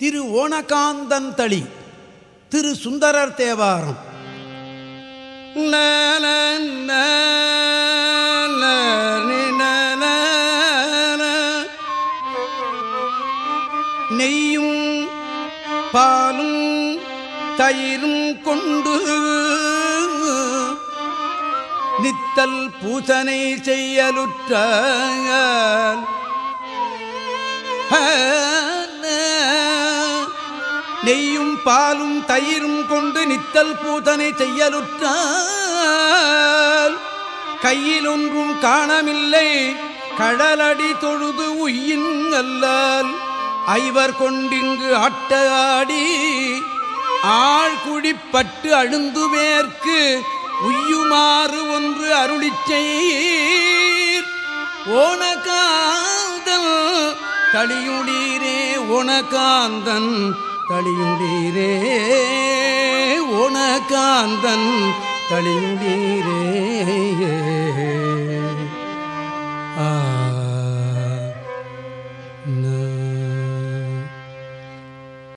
திரு ஓணகாந்தன் தளி திரு சுந்தரர் தேவாரம். நெய்யும் பாலும் தயிரும் கொண்டு நித்தல் பூசனை செய்யலுற்ற நெய்யும் பாலும் தயிரும் கொண்டு நித்தல் பூதனை செய்யலுற்றால் கையில் ஒன்றும் காணமில்லை. கடலடி தொழுது உயின் அல்லால் ஐவர் கொண்டிங்கு ஆட்ட ஆடி ஆழ்குழிப்பட்டு அழுந்துவேற்கு உய்யுமாறு ஒன்று அருளிச்செய்ர் ஓணகாந்தன் களியுடீரே ஓனகாந்தன் தளியுடீரே உனக்காந்தன் தளியுடீரே